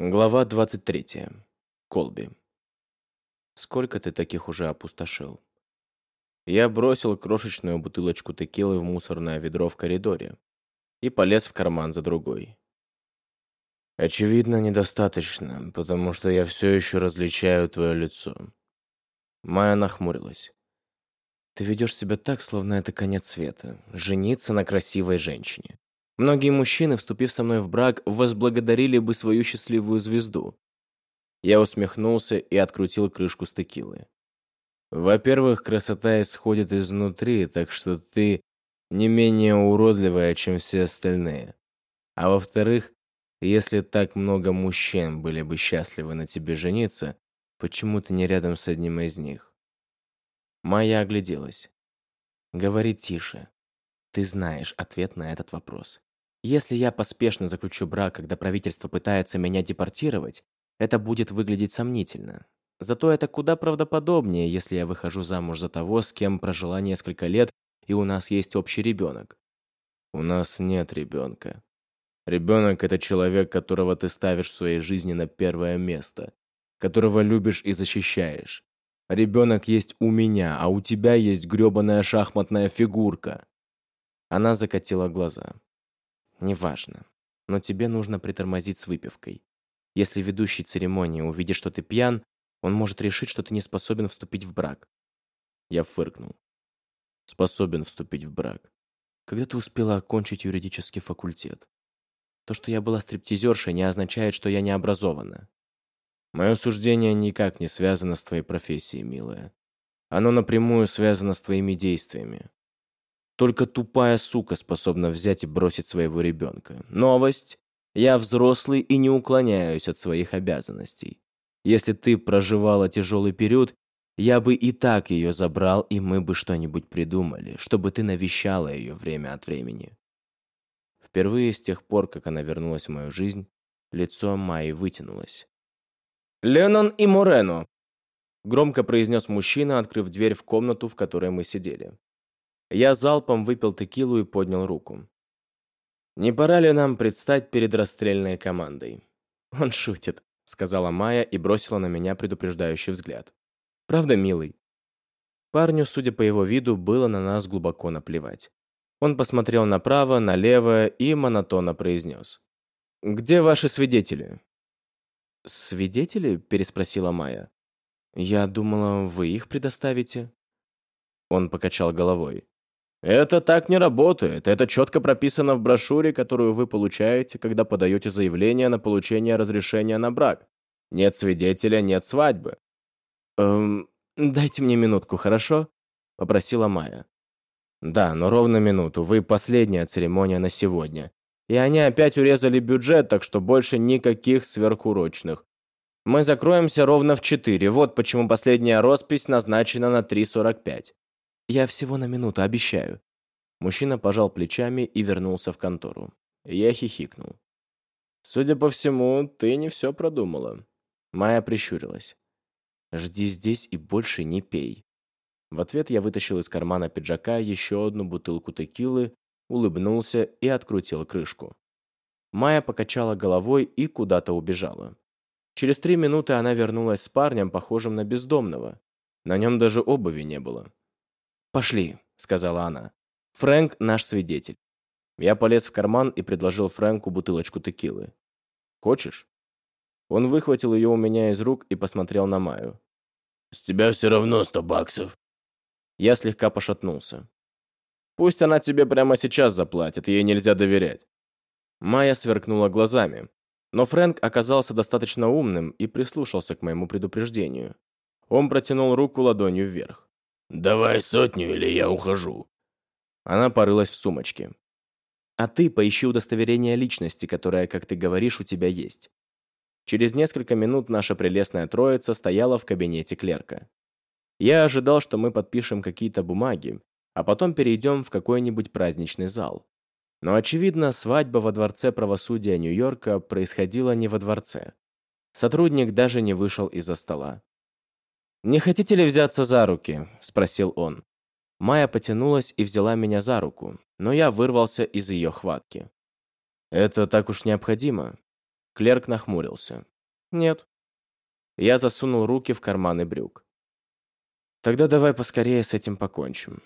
Глава 23. Колби. Сколько ты таких уже опустошил? Я бросил крошечную бутылочку текилы в мусорное ведро в коридоре и полез в карман за другой. Очевидно, недостаточно, потому что я все еще различаю твое лицо. Майя нахмурилась. Ты ведешь себя так, словно это конец света. Жениться на красивой женщине. Многие мужчины, вступив со мной в брак, возблагодарили бы свою счастливую звезду. Я усмехнулся и открутил крышку с текилы. Во-первых, красота исходит изнутри, так что ты не менее уродливая, чем все остальные. А во-вторых, если так много мужчин были бы счастливы на тебе жениться, почему ты не рядом с одним из них? Майя огляделась. Говори тише. Ты знаешь ответ на этот вопрос. Если я поспешно заключу брак, когда правительство пытается меня депортировать, это будет выглядеть сомнительно. Зато это куда правдоподобнее, если я выхожу замуж за того, с кем прожила несколько лет, и у нас есть общий ребенок. У нас нет ребенка. Ребенок – это человек, которого ты ставишь в своей жизни на первое место, которого любишь и защищаешь. Ребенок есть у меня, а у тебя есть грёбаная шахматная фигурка. Она закатила глаза. Неважно. Но тебе нужно притормозить с выпивкой. Если ведущий церемонии увидит, что ты пьян, он может решить, что ты не способен вступить в брак. Я фыркнул. Способен вступить в брак. Когда ты успела окончить юридический факультет? То, что я была стриптизершей, не означает, что я не образована. Мое суждение никак не связано с твоей профессией, милая. Оно напрямую связано с твоими действиями. Только тупая сука способна взять и бросить своего ребенка. Новость. Я взрослый и не уклоняюсь от своих обязанностей. Если ты проживала тяжелый период, я бы и так ее забрал, и мы бы что-нибудь придумали, чтобы ты навещала ее время от времени. Впервые с тех пор, как она вернулась в мою жизнь, лицо Майи вытянулось. «Леннон и Морено!» Громко произнес мужчина, открыв дверь в комнату, в которой мы сидели. Я залпом выпил текилу и поднял руку. «Не пора ли нам предстать перед расстрельной командой?» «Он шутит», — сказала Майя и бросила на меня предупреждающий взгляд. «Правда, милый?» Парню, судя по его виду, было на нас глубоко наплевать. Он посмотрел направо, налево и монотонно произнес. «Где ваши свидетели?» «Свидетели?» – переспросила Майя. «Я думала, вы их предоставите». Он покачал головой. Это так не работает. Это четко прописано в брошюре, которую вы получаете, когда подаете заявление на получение разрешения на брак. Нет свидетеля, нет свадьбы. Эм, дайте мне минутку, хорошо? Попросила Майя. Да, но ровно минуту. Вы последняя церемония на сегодня. И они опять урезали бюджет, так что больше никаких сверхурочных. Мы закроемся ровно в 4. Вот почему последняя роспись назначена на 3.45. «Я всего на минуту, обещаю». Мужчина пожал плечами и вернулся в контору. Я хихикнул. «Судя по всему, ты не все продумала». Майя прищурилась. «Жди здесь и больше не пей». В ответ я вытащил из кармана пиджака еще одну бутылку текилы, улыбнулся и открутил крышку. Майя покачала головой и куда-то убежала. Через три минуты она вернулась с парнем, похожим на бездомного. На нем даже обуви не было. «Пошли», — сказала она. «Фрэнк — наш свидетель». Я полез в карман и предложил Фрэнку бутылочку текилы. «Хочешь?» Он выхватил ее у меня из рук и посмотрел на Маю. «С тебя все равно сто баксов». Я слегка пошатнулся. «Пусть она тебе прямо сейчас заплатит, ей нельзя доверять». Майя сверкнула глазами, но Фрэнк оказался достаточно умным и прислушался к моему предупреждению. Он протянул руку ладонью вверх. «Давай сотню, или я ухожу». Она порылась в сумочке. «А ты поищи удостоверение личности, которое, как ты говоришь, у тебя есть». Через несколько минут наша прелестная троица стояла в кабинете клерка. Я ожидал, что мы подпишем какие-то бумаги, а потом перейдем в какой-нибудь праздничный зал. Но, очевидно, свадьба во Дворце правосудия Нью-Йорка происходила не во дворце. Сотрудник даже не вышел из-за стола. «Не хотите ли взяться за руки?» – спросил он. Майя потянулась и взяла меня за руку, но я вырвался из ее хватки. «Это так уж необходимо. Клерк нахмурился. «Нет». Я засунул руки в карманы брюк. «Тогда давай поскорее с этим покончим».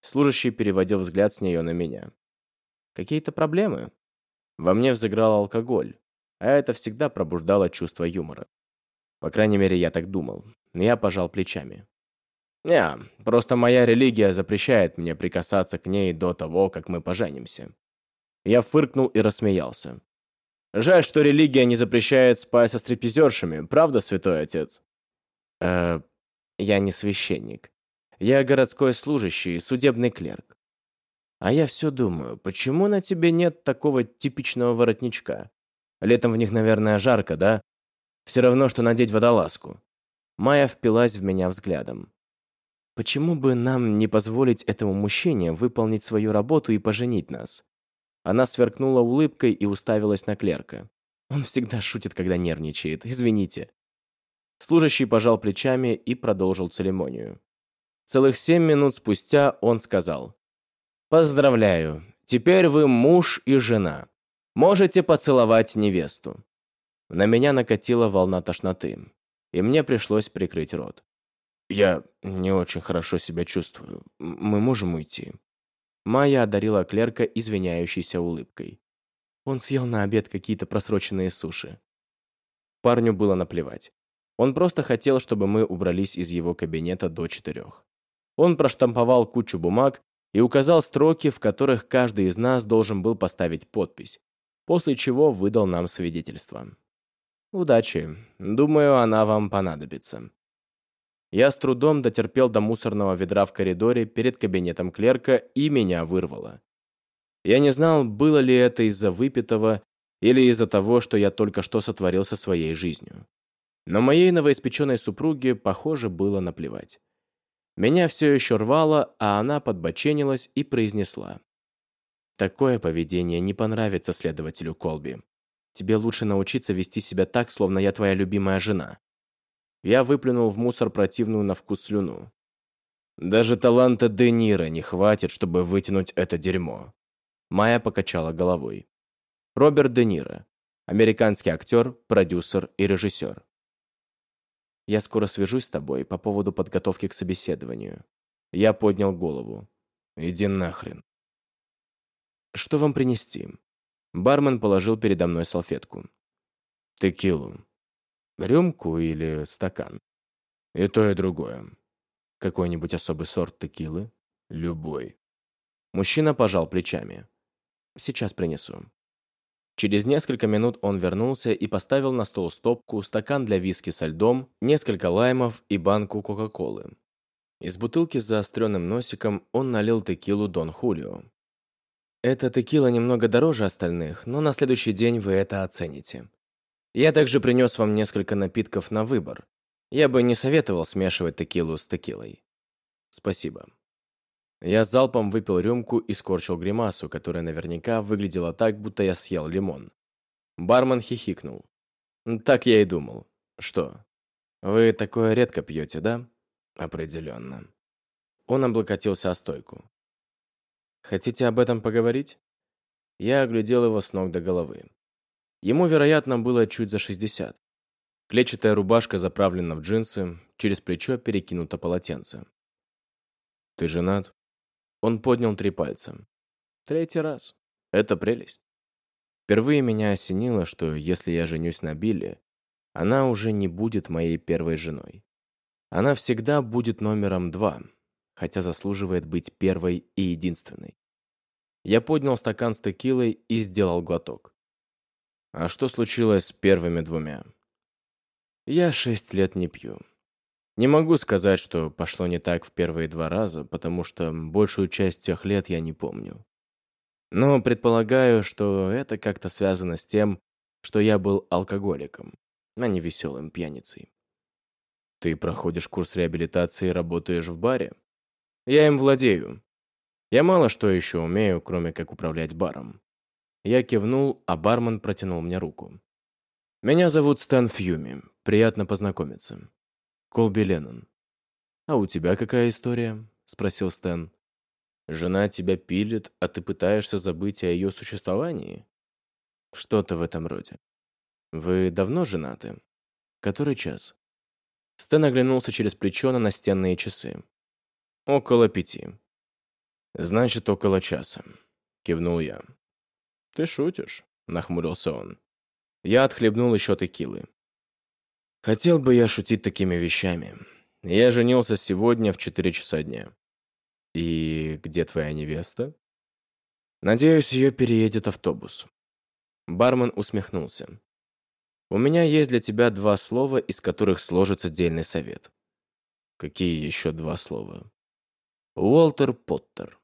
Служащий переводил взгляд с нее на меня. «Какие-то проблемы?» Во мне взыграл алкоголь, а это всегда пробуждало чувство юмора. По крайней мере, я так думал. Я пожал плечами. «Не, просто моя религия запрещает мне прикасаться к ней до того, как мы поженимся». Я фыркнул и рассмеялся. Жаль, что религия не запрещает спать со стриптизершами, правда, святой отец? Э, я не священник. Я городской служащий, судебный клерк. А я все думаю, почему на тебе нет такого типичного воротничка? Летом в них, наверное, жарко, да? Все равно, что надеть водолазку. Майя впилась в меня взглядом. Почему бы нам не позволить этому мужчине выполнить свою работу и поженить нас? Она сверкнула улыбкой и уставилась на клерка. Он всегда шутит, когда нервничает. Извините. Служащий пожал плечами и продолжил церемонию. Целых семь минут спустя он сказал. «Поздравляю. Теперь вы муж и жена. Можете поцеловать невесту». На меня накатила волна тошноты, и мне пришлось прикрыть рот. «Я не очень хорошо себя чувствую. Мы можем уйти?» Майя одарила клерка извиняющейся улыбкой. Он съел на обед какие-то просроченные суши. Парню было наплевать. Он просто хотел, чтобы мы убрались из его кабинета до четырех. Он проштамповал кучу бумаг и указал строки, в которых каждый из нас должен был поставить подпись, после чего выдал нам свидетельство. «Удачи. Думаю, она вам понадобится». Я с трудом дотерпел до мусорного ведра в коридоре перед кабинетом клерка и меня вырвало. Я не знал, было ли это из-за выпитого или из-за того, что я только что сотворил со своей жизнью. Но моей новоиспеченной супруге, похоже, было наплевать. Меня все еще рвало, а она подбоченилась и произнесла. «Такое поведение не понравится следователю Колби. Тебе лучше научиться вести себя так, словно я твоя любимая жена. Я выплюнул в мусор противную на вкус слюну. Даже таланта Де Ниро не хватит, чтобы вытянуть это дерьмо. Майя покачала головой. Роберт Де Ниро. Американский актер, продюсер и режиссер. Я скоро свяжусь с тобой по поводу подготовки к собеседованию. Я поднял голову. Иди нахрен. Что вам принести? Бармен положил передо мной салфетку. Текилу. Рюмку или стакан? И то, и другое. Какой-нибудь особый сорт текилы? Любой. Мужчина пожал плечами. Сейчас принесу. Через несколько минут он вернулся и поставил на стол стопку, стакан для виски со льдом, несколько лаймов и банку Кока-Колы. Из бутылки с заостренным носиком он налил текилу Дон Хулио. Эта текила немного дороже остальных, но на следующий день вы это оцените. Я также принес вам несколько напитков на выбор. Я бы не советовал смешивать текилу с текилой. Спасибо. Я залпом выпил рюмку и скорчил гримасу, которая наверняка выглядела так, будто я съел лимон. Бармен хихикнул. Так я и думал. Что? Вы такое редко пьете, да? Определенно. Он облокотился о стойку. Хотите об этом поговорить? Я оглядел его с ног до головы. Ему, вероятно, было чуть за 60. Клетчатая рубашка заправлена в джинсы, через плечо перекинуто полотенце. «Ты женат?» Он поднял три пальца. «Третий раз. Это прелесть». Впервые меня осенило, что если я женюсь на Билли, она уже не будет моей первой женой. Она всегда будет номером два, хотя заслуживает быть первой и единственной. Я поднял стакан с текилой и сделал глоток. А что случилось с первыми двумя? Я шесть лет не пью. Не могу сказать, что пошло не так в первые два раза, потому что большую часть тех лет я не помню. Но предполагаю, что это как-то связано с тем, что я был алкоголиком, а не веселым пьяницей. Ты проходишь курс реабилитации и работаешь в баре? Я им владею. Я мало что еще умею, кроме как управлять баром. Я кивнул, а бармен протянул мне руку. «Меня зовут Стэн Фьюми. Приятно познакомиться. Колби Леннон». «А у тебя какая история?» — спросил Стэн. «Жена тебя пилит, а ты пытаешься забыть о ее существовании?» «Что-то в этом роде». Вы давно женаты? Который час? Стэн оглянулся через плечо на настенные часы. Около пяти. Значит, около часа. Кивнул я. Ты шутишь? Нахмурился он. Я отхлебнул еще текилы. Хотел бы я шутить такими вещами. Я женился сегодня в четыре часа дня. И где твоя невеста? Надеюсь, ее переедет автобус. Бармен усмехнулся. У меня есть для тебя два слова, из которых сложится дельный совет. Какие еще два слова? Уолтер Поттер.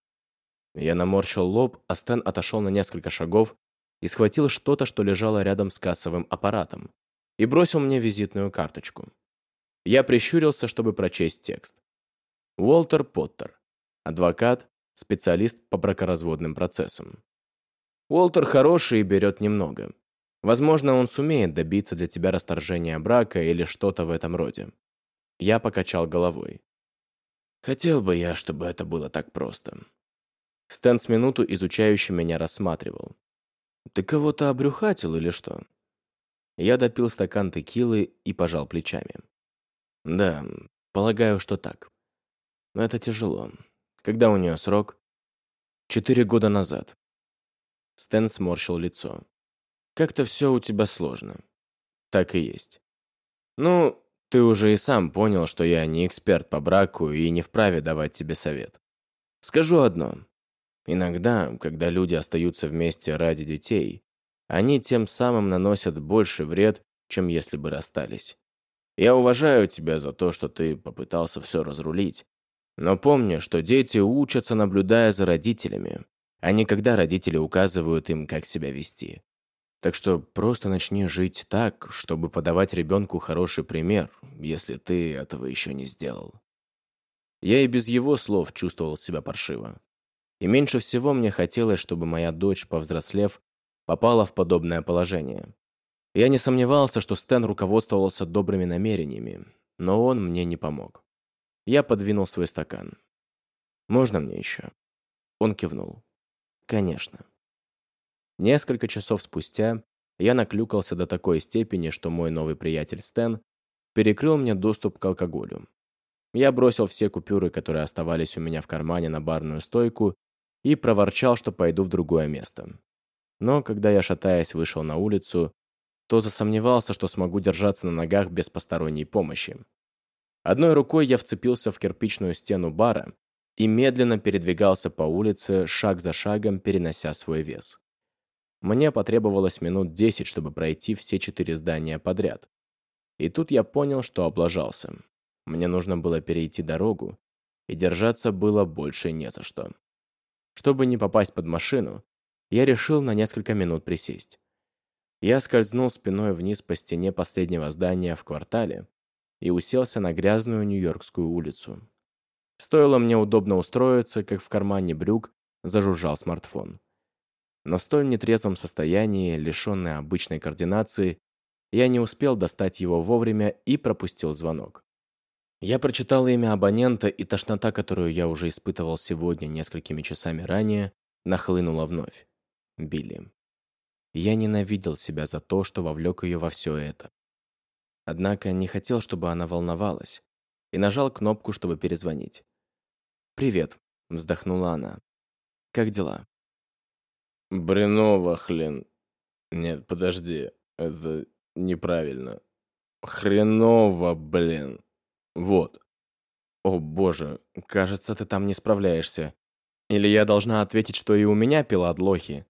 Я наморщил лоб, а Стэн отошел на несколько шагов и схватил что-то, что лежало рядом с кассовым аппаратом, и бросил мне визитную карточку. Я прищурился, чтобы прочесть текст. Уолтер Поттер. Адвокат, специалист по бракоразводным процессам. Уолтер хороший и берет немного. Возможно, он сумеет добиться для тебя расторжения брака или что-то в этом роде. Я покачал головой. Хотел бы я, чтобы это было так просто. Стэн с минуту изучающе меня рассматривал. Ты кого-то обрюхатил или что? Я допил стакан текилы и пожал плечами. Да, полагаю, что так. Но это тяжело. Когда у нее срок? Четыре года назад. Стэн сморщил лицо. Как-то все у тебя сложно. Так и есть. Ну, ты уже и сам понял, что я не эксперт по браку и не вправе давать тебе совет. Скажу одно. Иногда, когда люди остаются вместе ради детей, они тем самым наносят больше вред, чем если бы расстались. Я уважаю тебя за то, что ты попытался все разрулить. Но помни, что дети учатся, наблюдая за родителями, а не когда родители указывают им, как себя вести. Так что просто начни жить так, чтобы подавать ребенку хороший пример, если ты этого еще не сделал. Я и без его слов чувствовал себя паршиво. И меньше всего мне хотелось, чтобы моя дочь, повзрослев, попала в подобное положение. Я не сомневался, что Стэн руководствовался добрыми намерениями, но он мне не помог. Я подвинул свой стакан. «Можно мне еще?» Он кивнул. «Конечно». Несколько часов спустя я наклюкался до такой степени, что мой новый приятель Стэн перекрыл мне доступ к алкоголю. Я бросил все купюры, которые оставались у меня в кармане на барную стойку, и проворчал, что пойду в другое место. Но когда я, шатаясь, вышел на улицу, то засомневался, что смогу держаться на ногах без посторонней помощи. Одной рукой я вцепился в кирпичную стену бара и медленно передвигался по улице, шаг за шагом, перенося свой вес. Мне потребовалось минут десять, чтобы пройти все четыре здания подряд. И тут я понял, что облажался. Мне нужно было перейти дорогу, и держаться было больше не за что. Чтобы не попасть под машину, я решил на несколько минут присесть. Я скользнул спиной вниз по стене последнего здания в квартале и уселся на грязную Нью-Йоркскую улицу. Стоило мне удобно устроиться, как в кармане брюк зажужжал смартфон. Но в столь нетрезвом состоянии, лишенной обычной координации, я не успел достать его вовремя и пропустил звонок. Я прочитал имя абонента, и тошнота, которую я уже испытывал сегодня несколькими часами ранее, нахлынула вновь. Билли. Я ненавидел себя за то, что вовлек ее во все это. Однако не хотел, чтобы она волновалась, и нажал кнопку, чтобы перезвонить. «Привет», — вздохнула она. «Как дела?» «Бреново, хрен. Нет, подожди, это неправильно. Хреново, блин. Вот». «О, боже, кажется, ты там не справляешься. Или я должна ответить, что и у меня пила от лохи?»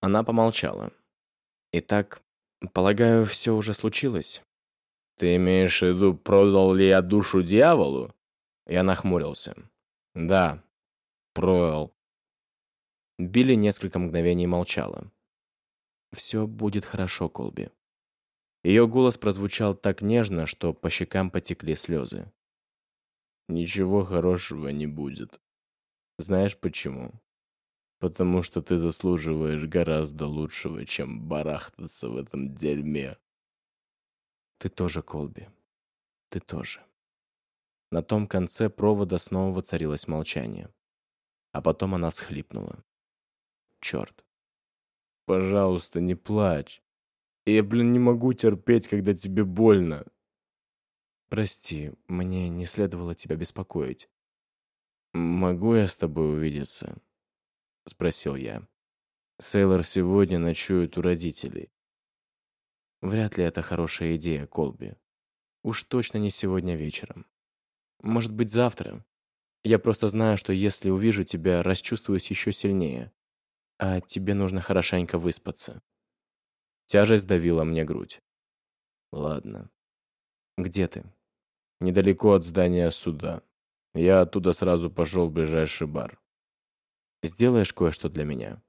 Она помолчала. «Итак, полагаю, все уже случилось?» «Ты имеешь в виду, продал ли я душу дьяволу?» Я нахмурился. «Да, продал». Билли несколько мгновений молчала. «Все будет хорошо, Колби». Ее голос прозвучал так нежно, что по щекам потекли слезы. «Ничего хорошего не будет. Знаешь почему?» потому что ты заслуживаешь гораздо лучшего, чем барахтаться в этом дерьме. Ты тоже, Колби. Ты тоже. На том конце провода снова воцарилось молчание. А потом она схлипнула. Черт. Пожалуйста, не плачь. Я, блин, не могу терпеть, когда тебе больно. Прости, мне не следовало тебя беспокоить. «Могу я с тобой увидеться?» — спросил я. «Сейлор сегодня ночует у родителей». Вряд ли это хорошая идея, Колби. Уж точно не сегодня вечером. Может быть, завтра. Я просто знаю, что если увижу тебя, расчувствуюсь еще сильнее. А тебе нужно хорошенько выспаться. Тяжесть давила мне грудь. Ладно. Где ты? Недалеко от здания суда. Я оттуда сразу пошел в ближайший бар. Сделаешь кое-что для меня?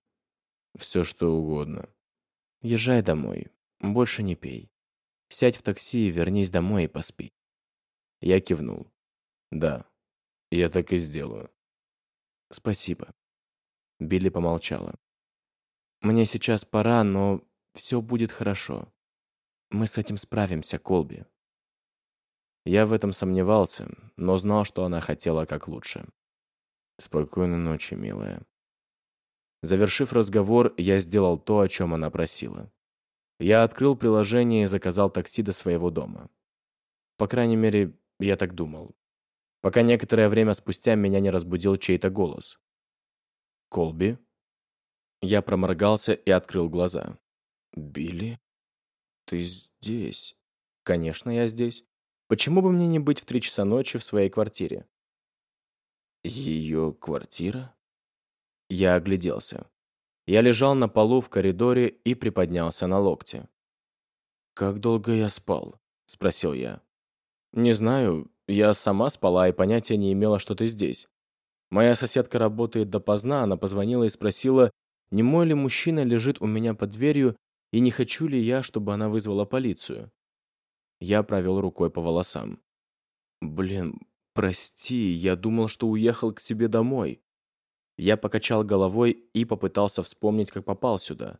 Все, что угодно. Езжай домой. Больше не пей. Сядь в такси, вернись домой и поспи. Я кивнул. Да, я так и сделаю. Спасибо. Билли помолчала. Мне сейчас пора, но все будет хорошо. Мы с этим справимся, Колби. Я в этом сомневался, но знал, что она хотела как лучше. Спокойной ночи, милая. Завершив разговор, я сделал то, о чем она просила. Я открыл приложение и заказал такси до своего дома. По крайней мере, я так думал. Пока некоторое время спустя меня не разбудил чей-то голос. «Колби?» Я проморгался и открыл глаза. «Билли? Ты здесь?» «Конечно, я здесь. Почему бы мне не быть в три часа ночи в своей квартире? Ее квартира? Я огляделся. Я лежал на полу в коридоре и приподнялся на локте. «Как долго я спал?» — спросил я. «Не знаю. Я сама спала и понятия не имела, что ты здесь. Моя соседка работает допоздна, она позвонила и спросила, не мой ли мужчина лежит у меня под дверью и не хочу ли я, чтобы она вызвала полицию. Я провел рукой по волосам. «Блин, прости, я думал, что уехал к себе домой». Я покачал головой и попытался вспомнить, как попал сюда.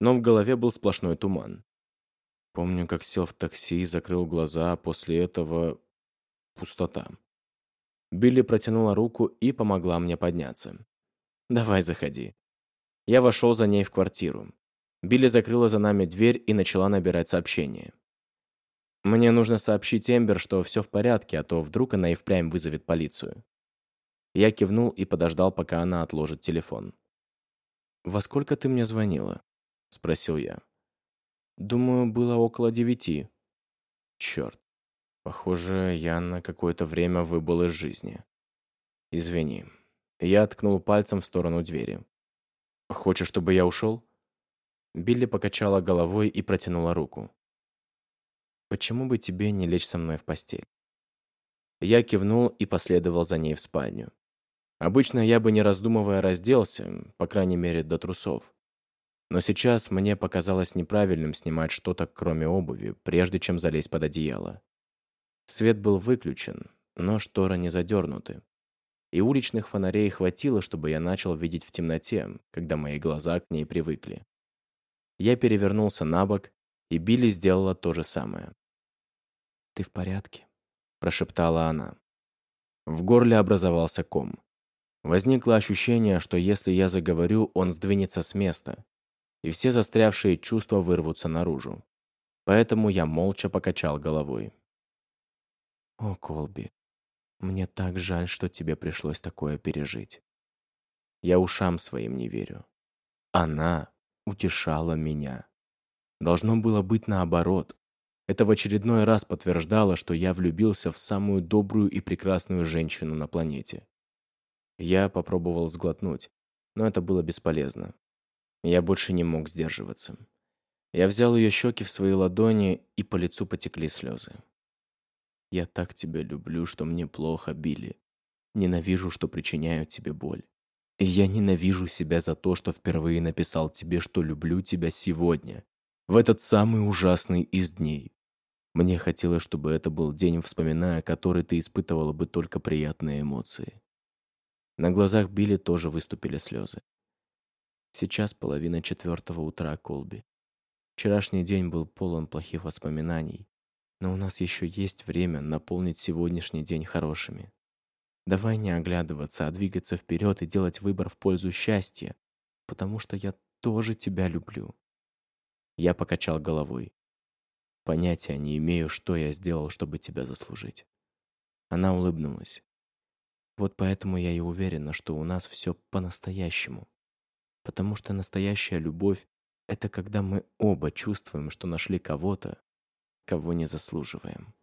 Но в голове был сплошной туман. Помню, как сел в такси и закрыл глаза, а после этого... пустота. Билли протянула руку и помогла мне подняться. «Давай, заходи». Я вошел за ней в квартиру. Билли закрыла за нами дверь и начала набирать сообщение. Мне нужно сообщить Эмбер, что все в порядке, а то вдруг она и впрямь вызовет полицию. Я кивнул и подождал, пока она отложит телефон. «Во сколько ты мне звонила?» — спросил я. «Думаю, было около девяти». «Черт. Похоже, я на какое-то время выбыл из жизни. Извини». Я ткнул пальцем в сторону двери. «Хочешь, чтобы я ушел?» Билли покачала головой и протянула руку. Почему бы тебе не лечь со мной в постель? Я кивнул и последовал за ней в спальню. Обычно я бы, не раздумывая, разделся, по крайней мере, до трусов. Но сейчас мне показалось неправильным снимать что-то, кроме обуви, прежде чем залезть под одеяло. Свет был выключен, но шторы не задернуты. И уличных фонарей хватило, чтобы я начал видеть в темноте, когда мои глаза к ней привыкли. Я перевернулся на бок, и Билли сделала то же самое. «Ты в порядке?» – прошептала она. В горле образовался ком. Возникло ощущение, что если я заговорю, он сдвинется с места, и все застрявшие чувства вырвутся наружу. Поэтому я молча покачал головой. «О, Колби, мне так жаль, что тебе пришлось такое пережить. Я ушам своим не верю. Она утешала меня. Должно было быть наоборот. Это в очередной раз подтверждало, что я влюбился в самую добрую и прекрасную женщину на планете. Я попробовал сглотнуть, но это было бесполезно. Я больше не мог сдерживаться. Я взял ее щеки в свои ладони, и по лицу потекли слезы. «Я так тебя люблю, что мне плохо, Билли. Ненавижу, что причиняю тебе боль. И я ненавижу себя за то, что впервые написал тебе, что люблю тебя сегодня, в этот самый ужасный из дней. Мне хотелось, чтобы это был день, вспоминая который ты испытывала бы только приятные эмоции. На глазах Билли тоже выступили слезы. Сейчас половина четвертого утра, Колби. Вчерашний день был полон плохих воспоминаний, но у нас еще есть время наполнить сегодняшний день хорошими. Давай не оглядываться, а двигаться вперед и делать выбор в пользу счастья, потому что я тоже тебя люблю. Я покачал головой. Понятия не имею, что я сделал, чтобы тебя заслужить. Она улыбнулась. Вот поэтому я и уверена, что у нас все по-настоящему. Потому что настоящая любовь — это когда мы оба чувствуем, что нашли кого-то, кого не заслуживаем.